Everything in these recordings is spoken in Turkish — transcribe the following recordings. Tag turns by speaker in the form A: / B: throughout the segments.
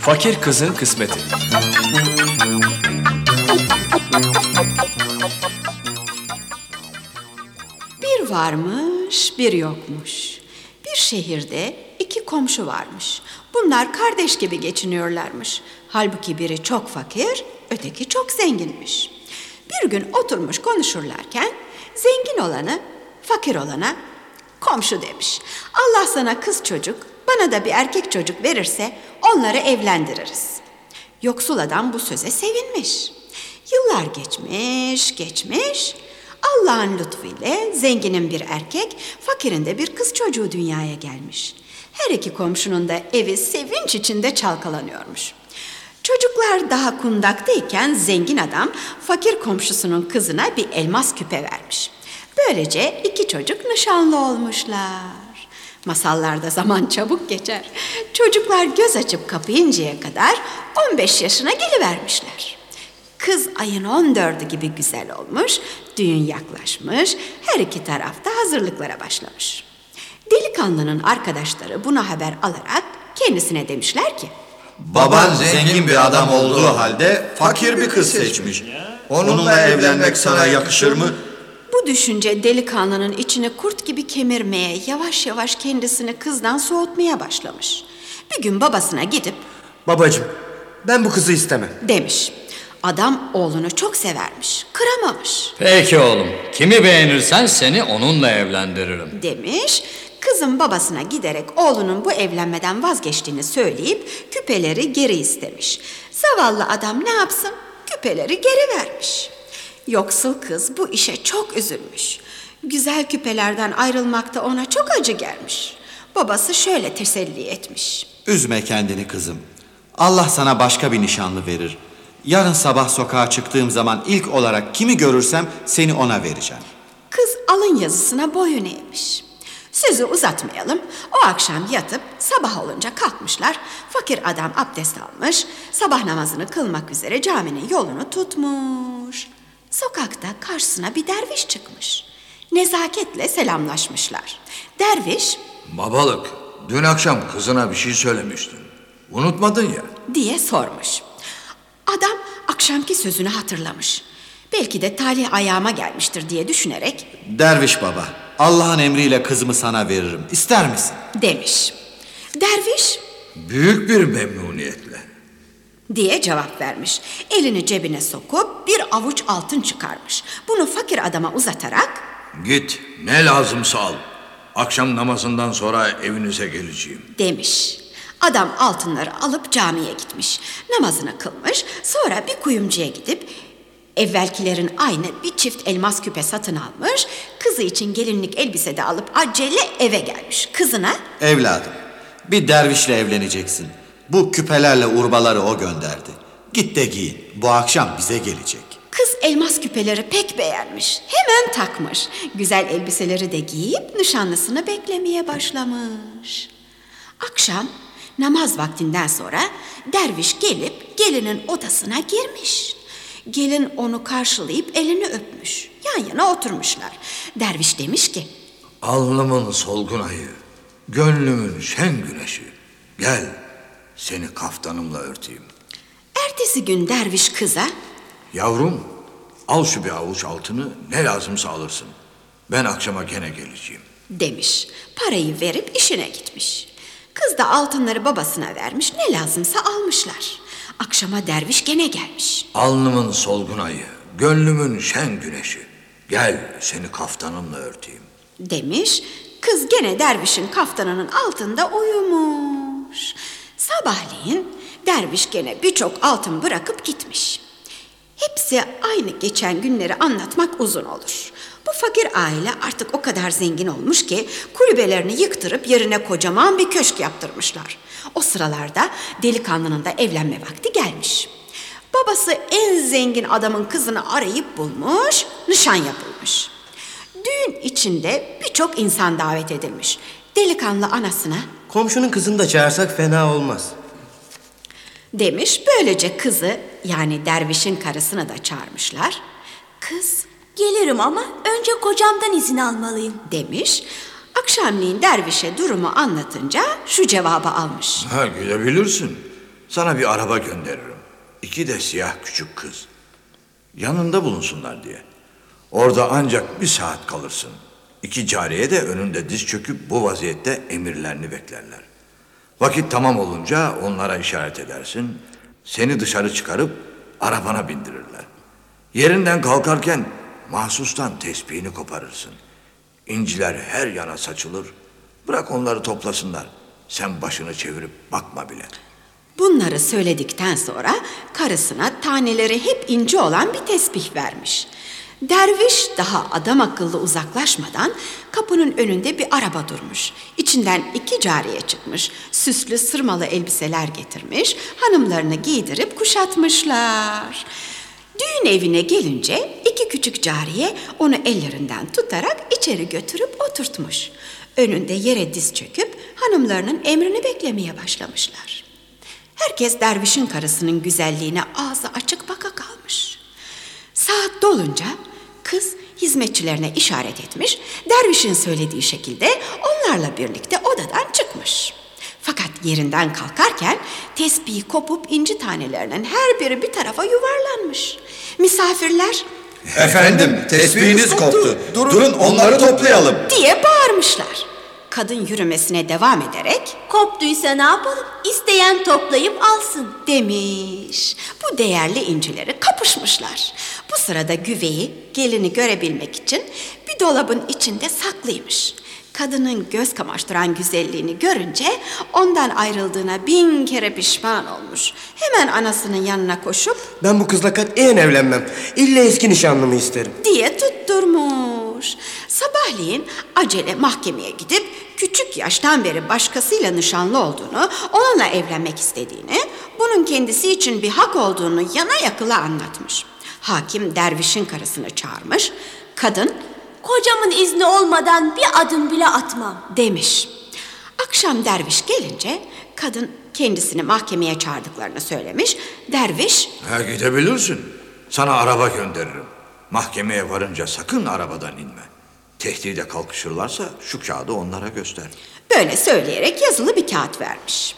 A: Fakir kızın kısmeti.
B: Bir varmış, bir yokmuş. Bir şehirde iki komşu varmış. Bunlar kardeş gibi geçiniyorlarmış. Halbuki biri çok fakir, öteki çok zenginmiş. Bir gün oturmuş konuşurlarken zengin olanı fakir olana komşu demiş. Allah sana kız çocuk, bana da bir erkek çocuk verirse onları evlendiririz. Yoksul adam bu söze sevinmiş. Yıllar geçmiş, geçmiş. Allah'ın lütfuyla zenginin bir erkek, fakirin de bir kız çocuğu dünyaya gelmiş. Her iki komşunun da evi sevinç içinde çalkalanıyormuş. Çocuklar daha kundaktayken zengin adam fakir komşusunun kızına bir elmas küpe vermiş. Böylece iki çocuk nişanlı olmuşlar. Masallarda zaman çabuk geçer. Çocuklar göz açıp kapayıncaya kadar 15 yaşına gelivermişler. Kız ayın 14'ü gibi güzel olmuş, düğün yaklaşmış, her iki tarafta hazırlıklara başlamış. Delikanlının arkadaşları buna haber alarak kendisine demişler ki,
C: Baban zengin bir adam olduğu halde fakir bir kız seçmiş. Onunla evlenmek sana yakışır mı?
B: Bu düşünce delikanlının içini kurt gibi kemirmeye, yavaş yavaş kendisini kızdan soğutmaya başlamış. Bir gün babasına gidip
D: Babacım, ben bu kızı istemem.
B: demiş. Adam oğlunu çok severmiş, kıramamış
E: Peki oğlum, kimi beğenirsen seni onunla evlendiririm.
B: demiş. Kızın babasına giderek oğlunun bu evlenmeden vazgeçtiğini söyleyip küpeleri geri istemiş. Zavallı adam ne yapsın? Küpeleri geri vermiş. Yoksul kız bu işe çok üzülmüş. Güzel küpelerden ayrılmakta ona çok acı gelmiş. Babası şöyle teselli etmiş.
C: Üzme kendini kızım. Allah sana başka bir nişanlı verir. Yarın sabah sokağa çıktığım zaman ilk olarak kimi görürsem seni ona vereceğim.
B: Kız alın yazısına boyun eğmiş. Sözü uzatmayalım. O akşam yatıp sabah olunca kalkmışlar. Fakir adam abdest almış. Sabah namazını kılmak üzere caminin yolunu tutmuş. Sokakta karşısına bir derviş çıkmış. Nezaketle selamlaşmışlar. Derviş
F: Babalık, dün akşam kızına bir şey söylemiştin. Unutmadın ya.
B: diye sormuş. Adam akşamki sözünü hatırlamış. Belki de talih ayağıma gelmiştir diye düşünerek
C: Derviş baba, Allah'ın emriyle kızımı sana veririm. İster misin?
B: demiş. Derviş
F: Büyük bir memnuniyetle.
B: diye cevap vermiş. Elini cebine sokup bir avuç altın çıkarmış. Bunu fakir adama uzatarak
F: Git, ne lazımsa al. Akşam namazından sonra evinize geleceğim.
B: demiş. Adam altınları alıp camiye gitmiş. Namazını kılmış. Sonra bir kuyumcuya gidip evvelkilerin aynı bir çift elmas küpe satın almış. Kızı için gelinlik elbise de alıp acele eve gelmiş. Kızına
C: Evladım, bir dervişle evleneceksin. Bu küpelerle urbaları o gönderdi. Git de giyin. Bu akşam bize gelecek.
B: Kız elmas küpeleri pek beğenmiş. Hemen takmış. Güzel elbiseleri de giyip nişanlısını beklemeye başlamış. Akşam namaz vaktinden sonra derviş gelip gelinin odasına girmiş. Gelin onu karşılayıp elini öpmüş. Yan yana oturmuşlar. Derviş demiş ki
F: Alnımın solgun ayı, gönlümün şen güneşi. Gel, seni kaftanımla örteyim.
B: Ertesi gün derviş kıza
F: Yavrum, al şu bir avuç altını, ne lazımsa alırsın. Ben akşama gene geleceğim.
B: demiş. Parayı verip işine gitmiş. Kız da altınları babasına vermiş ne lazımsa almışlar. Akşama derviş gene gelmiş.
F: Alnımın solgun ayı, gönlümün şen güneşi. Gel, seni kaftanımla örteyim.
B: demiş. Kız gene dervişin kaftanının altında uyumuş. Sabahleyin derviş gene birçok altın bırakıp gitmiş. Hepsi aynı geçen günleri anlatmak uzun olur. Bu fakir aile artık o kadar zengin olmuş ki kulübelerini yıktırıp yerine kocaman bir köşk yaptırmışlar. O sıralarda delikanlının da evlenme vakti gelmiş. Babası en zengin adamın kızını arayıp bulmuş, nişan yapılmış. Düğün içinde birçok insan davet edilmiş. Delikanlı anasına
D: Komşunun kızını da çağırsak fena olmaz.
B: Demiş. Böylece kızı yani dervişin karısını da çağırmışlar. Kız
G: Gelirim ama önce kocamdan izin almalıyım.
B: demiş. Akşamleyin dervişe durumu anlatınca şu cevabı almış.
F: Ha, gidebilirsin. Sana bir araba gönderirim. İki de siyah küçük kız. Yanında bulunsunlar diye. Orada ancak bir saat kalırsın. İki cariye de önünde diz çöküp bu vaziyette emirlerini beklerler. Vakit tamam olunca onlara işaret edersin. Seni dışarı çıkarıp arabana bindirirler. Yerinden kalkarken mahsustan tesbihini koparırsın. İnciler her yana saçılır. Bırak onları toplasınlar. Sen başını çevirip bakma bile.
B: Bunları söyledikten sonra karısına taneleri hep ince olan bir tesbih vermiş. Derviş daha adam akıllı uzaklaşmadan kapının önünde bir araba durmuş. İçinden iki cariye çıkmış. Süslü sırmalı elbiseler getirmiş. Hanımlarını giydirip kuşatmışlar. Düğün evine gelince iki küçük cariye onu ellerinden tutarak içeri götürüp oturtmuş. Önünde yere diz çöküp hanımlarının emrini beklemeye başlamışlar. Herkes dervişin karısının güzelliğine ağzı açık baka kalmış. Saat dolunca kız hizmetçilerine işaret etmiş, dervişin söylediği şekilde onlarla birlikte odadan çıkmış. Fakat yerinden kalkarken tesbihi kopup inci tanelerinin her biri bir tarafa yuvarlanmış. Misafirler
C: Efendim tesbihiniz koptu. Durun, onları toplayalım.
B: diye bağırmışlar. Kadın yürümesine devam ederek
G: Koptuysa ne yapalım? İsteyen toplayıp alsın.
B: demiş. Bu değerli incileri kapışmışlar. Bu sırada güveyi gelini görebilmek için bir dolabın içinde saklıymış. Kadının göz kamaştıran güzelliğini görünce ondan ayrıldığına bin kere pişman olmuş. Hemen anasının yanına koşup
D: Ben bu kızla katiyen evlenmem. İlle eski nişanlımı isterim.
B: diye tutturmuş. Sabahleyin acele mahkemeye gidip küçük yaştan beri başkasıyla nişanlı olduğunu, onunla evlenmek istediğini, bunun kendisi için bir hak olduğunu yana yakıla anlatmış. Hakim dervişin karısını çağırmış. Kadın
G: Kocamın izni olmadan bir adım bile atmam.
B: demiş. Akşam derviş gelince kadın kendisini mahkemeye çağırdıklarını söylemiş. Derviş
F: Ha gidebilirsin. Sana araba gönderirim. Mahkemeye varınca sakın arabadan inme. Tehdide kalkışırlarsa şu kağıdı onlara göster.
B: Böyle söyleyerek yazılı bir kağıt vermiş.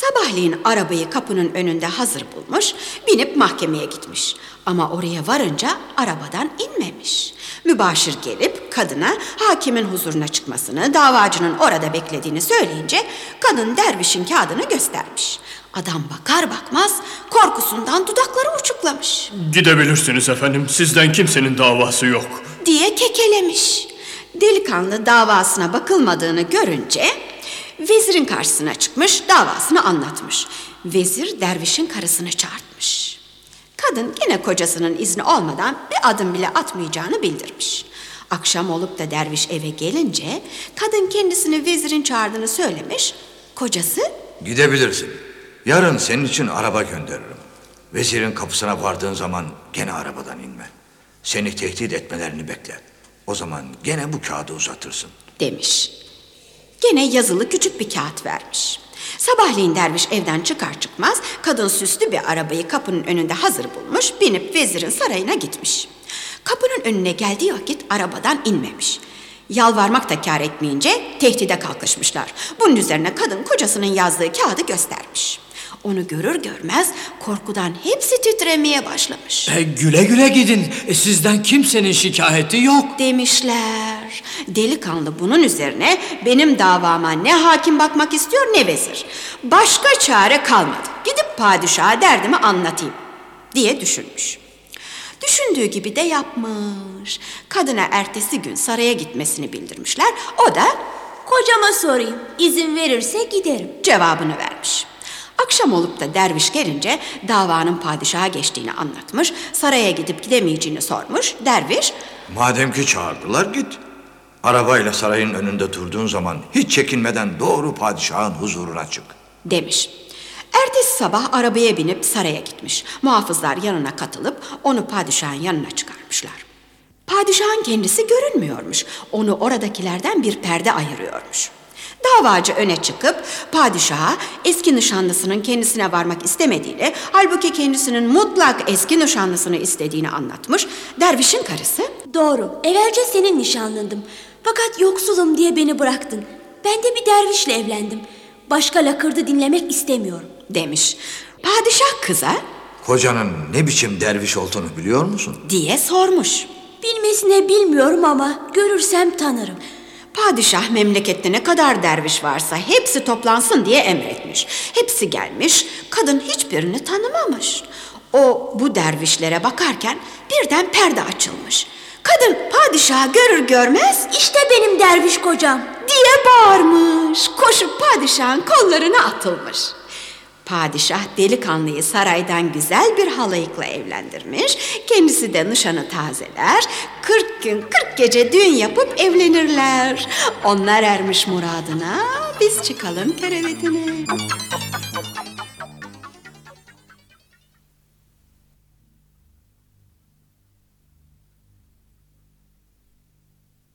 B: Sabahleyin arabayı kapının önünde hazır bulmuş, binip mahkemeye gitmiş. Ama oraya varınca arabadan inmemiş. Mübaşir gelip kadına hakimin huzuruna çıkmasını, davacının orada beklediğini söyleyince kadın dervişin kağıdını göstermiş. Adam bakar bakmaz korkusundan dudakları uçuklamış
A: Gidebilirsiniz efendim. Sizden kimsenin davası yok.
B: diye kekelemiş. Delikanlı davasına bakılmadığını görünce vezirin karşısına çıkmış, davasını anlatmış. Vezir dervişin karısını çağırtmış. Kadın yine kocasının izni olmadan bir adım bile atmayacağını bildirmiş. Akşam olup da derviş eve gelince kadın kendisini vezirin çağırdığını söylemiş. Kocası
F: Gidebilirsin. Yarın senin için araba gönderirim. Vezirin kapısına vardığın zaman gene arabadan inme. Seni tehdit etmelerini bekle. O zaman gene bu kağıdı uzatırsın.
B: demiş. Gene yazılı küçük bir kağıt vermiş. Sabahleyin derviş evden çıkar çıkmaz kadın süslü bir arabayı kapının önünde hazır bulmuş, binip vezirin sarayına gitmiş. Kapının önüne geldiği vakit arabadan inmemiş. Yalvarmak da kâr etmeyince tehdide kalkışmışlar. Bunun üzerine kadın kocasının yazdığı kağıdı göstermiş. Onu görür görmez korkudan hepsi titremeye başlamış.
E: E, güle güle gidin. E, sizden kimsenin şikayeti yok.
B: demişler. Delikanlı bunun üzerine benim davama ne hakim bakmak istiyor ne vezir. Başka çare kalmadı. Gidip padişaha derdimi anlatayım diye düşünmüş. Düşündüğü gibi de yapmış. Kadına ertesi gün saraya gitmesini bildirmişler. O da
G: Kocama sorayım. İzin verirse giderim.
B: cevabını vermiş. Akşam olup da derviş gelince davanın padişaha geçtiğini anlatmış. Saraya gidip gidemeyeceğini sormuş. Derviş
F: Madem ki çağırdılar git. Arabayla sarayın önünde durduğun zaman hiç çekinmeden doğru padişahın huzuruna çık.
B: demiş. Ertesi sabah arabaya binip saraya gitmiş. Muhafızlar yanına katılıp onu padişahın yanına çıkarmışlar. Padişahın kendisi görünmüyormuş. Onu oradakilerden bir perde ayırıyormuş. Davacı öne çıkıp padişaha eski nişanlısının kendisine varmak istemediğini, halbuki kendisinin mutlak eski nişanlısını istediğini anlatmış. Dervişin karısı
G: Doğru. Evvelce senin nişanlındım. Fakat yoksulum diye beni bıraktın. Ben de bir dervişle evlendim. Başka lakırdı dinlemek istemiyorum.
B: demiş. Padişah kıza
F: Kocanın ne biçim derviş olduğunu biliyor musun?
B: diye sormuş.
G: Bilmesine bilmiyorum ama görürsem tanırım.
B: Padişah memlekette ne kadar derviş varsa hepsi toplansın diye emretmiş. Hepsi gelmiş, kadın hiçbirini tanımamış. O bu dervişlere bakarken birden perde açılmış. Kadın padişahı görür görmez
G: İşte benim derviş kocam.
B: diye bağırmış. Koşup padişahın kollarına atılmış. Padişah delikanlıyı saraydan güzel bir halayıkla evlendirmiş. Kendisi de nişanı tazeler. Kırk gün kırk gece düğün yapıp evlenirler. Onlar ermiş muradına. Biz çıkalım kerevetine.